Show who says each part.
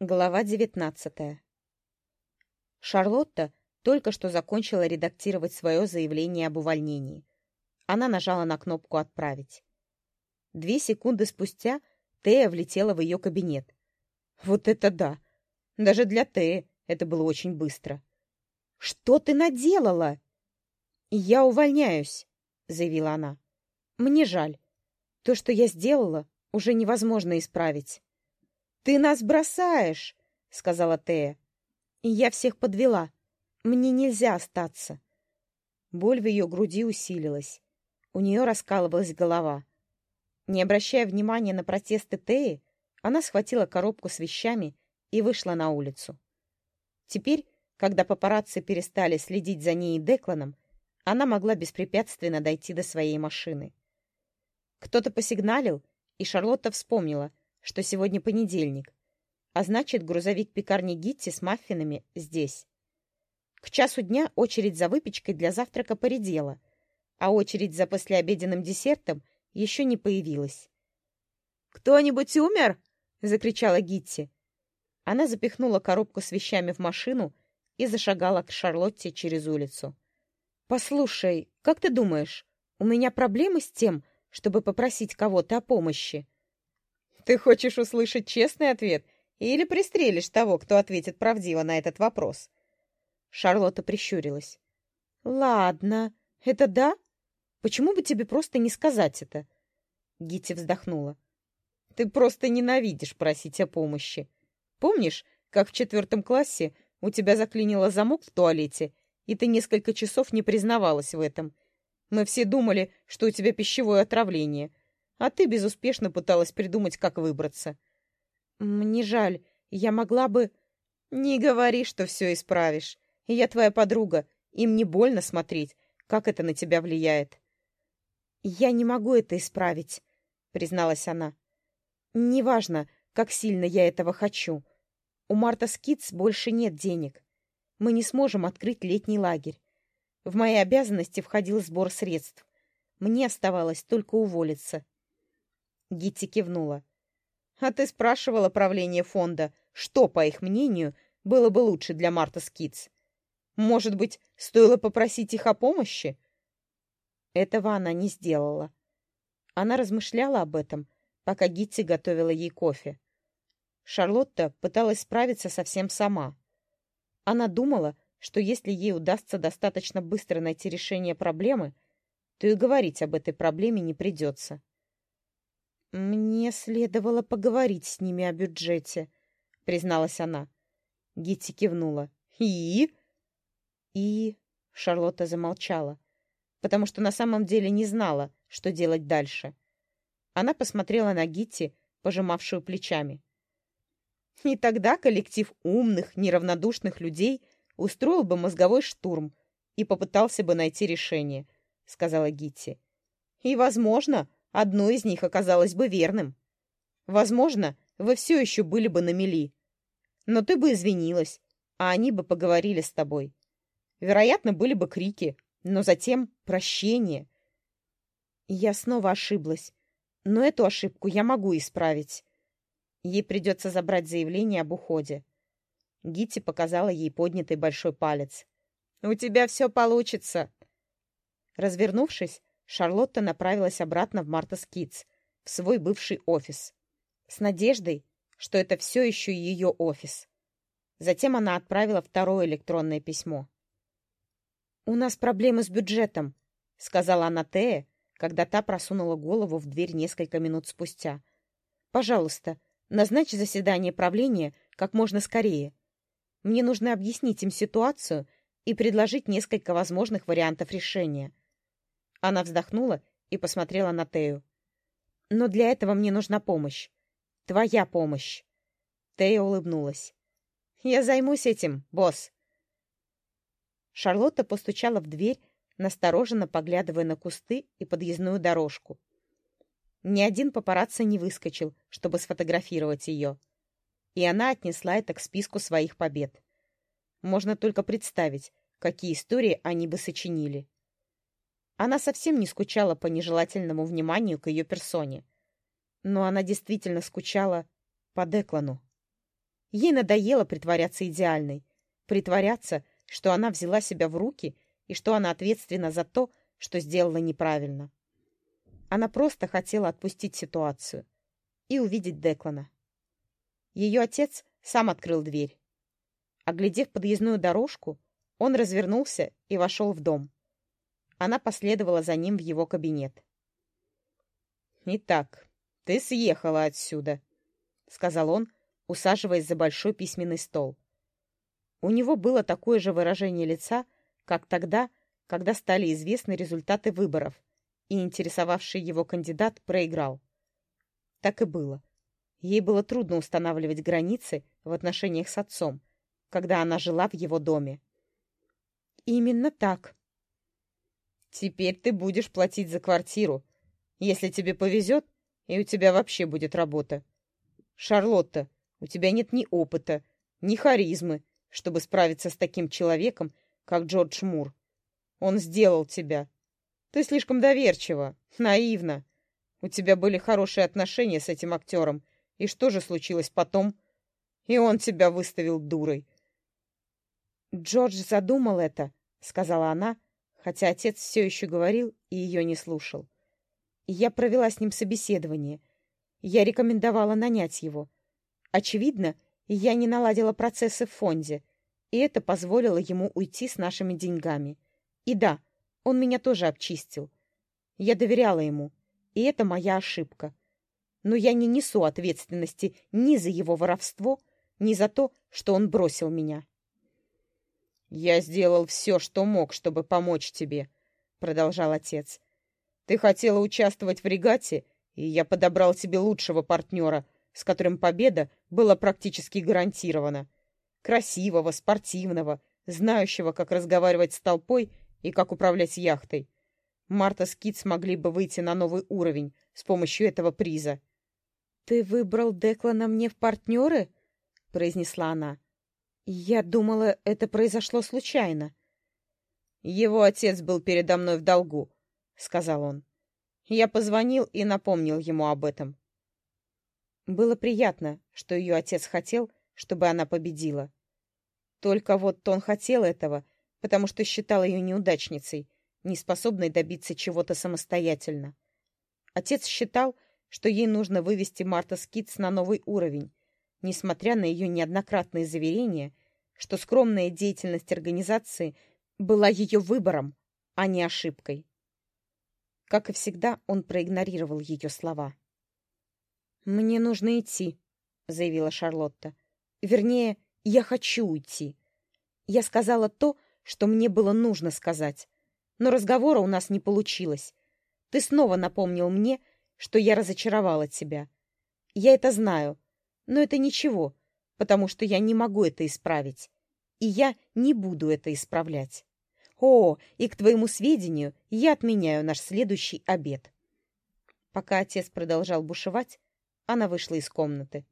Speaker 1: Глава девятнадцатая. Шарлотта только что закончила редактировать свое заявление об увольнении. Она нажала на кнопку «Отправить». Две секунды спустя Тея влетела в ее кабинет. Вот это да! Даже для Теи это было очень быстро. «Что ты наделала?» «Я увольняюсь», — заявила она. «Мне жаль. То, что я сделала, уже невозможно исправить». «Ты нас бросаешь!» — сказала Тея. «И я всех подвела. Мне нельзя остаться». Боль в ее груди усилилась. У нее раскалывалась голова. Не обращая внимания на протесты Теи, она схватила коробку с вещами и вышла на улицу. Теперь, когда папарацци перестали следить за ней и Декланом, она могла беспрепятственно дойти до своей машины. Кто-то посигналил, и Шарлотта вспомнила — что сегодня понедельник, а значит, грузовик пекарни Гитти с маффинами здесь. К часу дня очередь за выпечкой для завтрака поредела, а очередь за послеобеденным десертом еще не появилась. «Кто-нибудь умер?» — закричала Гитти. Она запихнула коробку с вещами в машину и зашагала к Шарлотте через улицу. «Послушай, как ты думаешь, у меня проблемы с тем, чтобы попросить кого-то о помощи?» Ты хочешь услышать честный ответ или пристрелишь того, кто ответит правдиво на этот вопрос?» Шарлотта прищурилась. «Ладно, это да? Почему бы тебе просто не сказать это?» Гитти вздохнула. «Ты просто ненавидишь просить о помощи. Помнишь, как в четвертом классе у тебя заклинило замок в туалете, и ты несколько часов не признавалась в этом? Мы все думали, что у тебя пищевое отравление, а ты безуспешно пыталась придумать, как выбраться. Мне жаль, я могла бы... Не говори, что все исправишь. Я твоя подруга, им не больно смотреть, как это на тебя влияет. Я не могу это исправить, призналась она. Неважно, как сильно я этого хочу. У Martha's Kids больше нет денег. Мы не сможем открыть летний лагерь. В мои обязанности входил сбор средств. Мне оставалось только уволиться. Гитти кивнула. «А ты спрашивала правление фонда, что, по их мнению, было бы лучше для Martha's Kids? Может быть, стоило попросить их о помощи?» Этого она не сделала. Она размышляла об этом, пока Гитти готовила ей кофе. Шарлотта пыталась справиться совсем сама. Она думала, что если ей удастся достаточно быстро найти решение проблемы, то и говорить об этой проблеме не придется. «Мне следовало поговорить с ними о бюджете», — призналась она. Гитти кивнула. «И?» «И...» — Шарлотта замолчала, потому что на самом деле не знала, что делать дальше. Она посмотрела на Гитти, пожимавшую плечами. И тогда коллектив умных, неравнодушных людей устроил бы мозговой штурм и попытался бы найти решение, — сказала Гитти. И, возможно, одно из них оказалось бы верным. Возможно, вы все еще были бы на мели. Но ты бы извинилась, а они бы поговорили с тобой. Вероятно, были бы крики, но затем прощение. я снова ошиблась, но эту ошибку я могу исправить. Ей придется забрать заявление об уходе. Гитти показала ей поднятый большой палец. «У тебя все получится!» Развернувшись, Шарлотта направилась обратно в Мартас Китс, в свой бывший офис, с надеждой, что это все еще ее офис. Затем она отправила второе электронное письмо. «У нас проблемы с бюджетом», — сказала она Тея, когда та просунула голову в дверь несколько минут спустя. «Пожалуйста, назначь заседание правления как можно скорее. Мне нужно объяснить им ситуацию и предложить несколько возможных вариантов решения. Она вздохнула и посмотрела на Тею. «Но для этого мне нужна помощь. Твоя помощь». Тея улыбнулась. «Я займусь этим, босс». Шарлотта постучала в дверь, настороженно поглядывая на кусты и подъездную дорожку. Ни один папарацци не выскочил, чтобы сфотографировать ее. И она отнесла это к списку своих побед. Можно только представить, какие истории они бы сочинили. Она совсем не скучала по нежелательному вниманию к ее персоне. Но она действительно скучала по Деклану. Ей надоело притворяться идеальной, притворяться, что она взяла себя в руки и что она ответственна за то, что сделала неправильно. Она просто хотела отпустить ситуацию и увидеть Деклана. Ее отец сам открыл дверь. Оглядев подъездную дорожку, он развернулся и вошел в дом. Она последовала за ним в его кабинет. «Итак, ты съехала отсюда», — сказал он, усаживаясь за большой письменный стол. У него было такое же выражение лица, как тогда, когда стали известны результаты выборов, и интересовавший его кандидат проиграл. Так и было. Ей было трудно устанавливать границы в отношениях с отцом, когда она жила в его доме. «Именно так», Теперь ты будешь платить за квартиру, если тебе повезет, и у тебя вообще будет работа. Шарлотта, у тебя нет ни опыта, ни харизмы, чтобы справиться с таким человеком, как Джордж Мур. Он сделал тебя. Ты слишком доверчива, наивна. У тебя были хорошие отношения с этим актером. И что же случилось потом? И он тебя выставил дурой. Джордж задумал это, — сказала она, хотя отец все еще говорил и ее не слушал. Я провела с ним собеседование. Я рекомендовала нанять его. Очевидно, я не наладила процессы в фонде, и это позволило ему уйти с нашими деньгами. И да, он меня тоже обчистил. Я доверяла ему, и это моя ошибка. Но я не несу ответственности ни за его воровство, ни за то, что он бросил меня. «Я сделал все, что мог, чтобы помочь тебе», — продолжал отец. «Ты хотела участвовать в регате, и я подобрал тебе лучшего партнера, с которым победа была практически гарантирована. Красивого, спортивного, знающего, как разговаривать с толпой и как управлять яхтой. Марта с Кит смогли бы выйти на новый уровень с помощью этого приза». «Ты выбрал Деклана мне в партнеры?» — произнесла она. Я думала, это произошло случайно. Его отец был передо мной в долгу, сказал он. Я позвонил и напомнил ему об этом. Было приятно, что ее отец хотел, чтобы она победила. Только вот он хотел этого, потому что считал ее неудачницей, неспособной добиться чего-то самостоятельно. Отец считал, что ей нужно вывести Martha's Kids на новый уровень, несмотря на ее неоднократные заверения, что скромная деятельность организации была ее выбором, а не ошибкой. Как и всегда, он проигнорировал ее слова. «Мне нужно идти», — заявила Шарлотта. «Вернее, я хочу уйти. Я сказала то, что мне было нужно сказать, но разговора у нас не получилось. Ты снова напомнил мне, что я разочаровала тебя. Я это знаю, но это ничего, потому что я не могу это исправить. И я не буду это исправлять. О, и к твоему сведению, я отменяю наш следующий обед. Пока отец продолжал бушевать, она вышла из комнаты.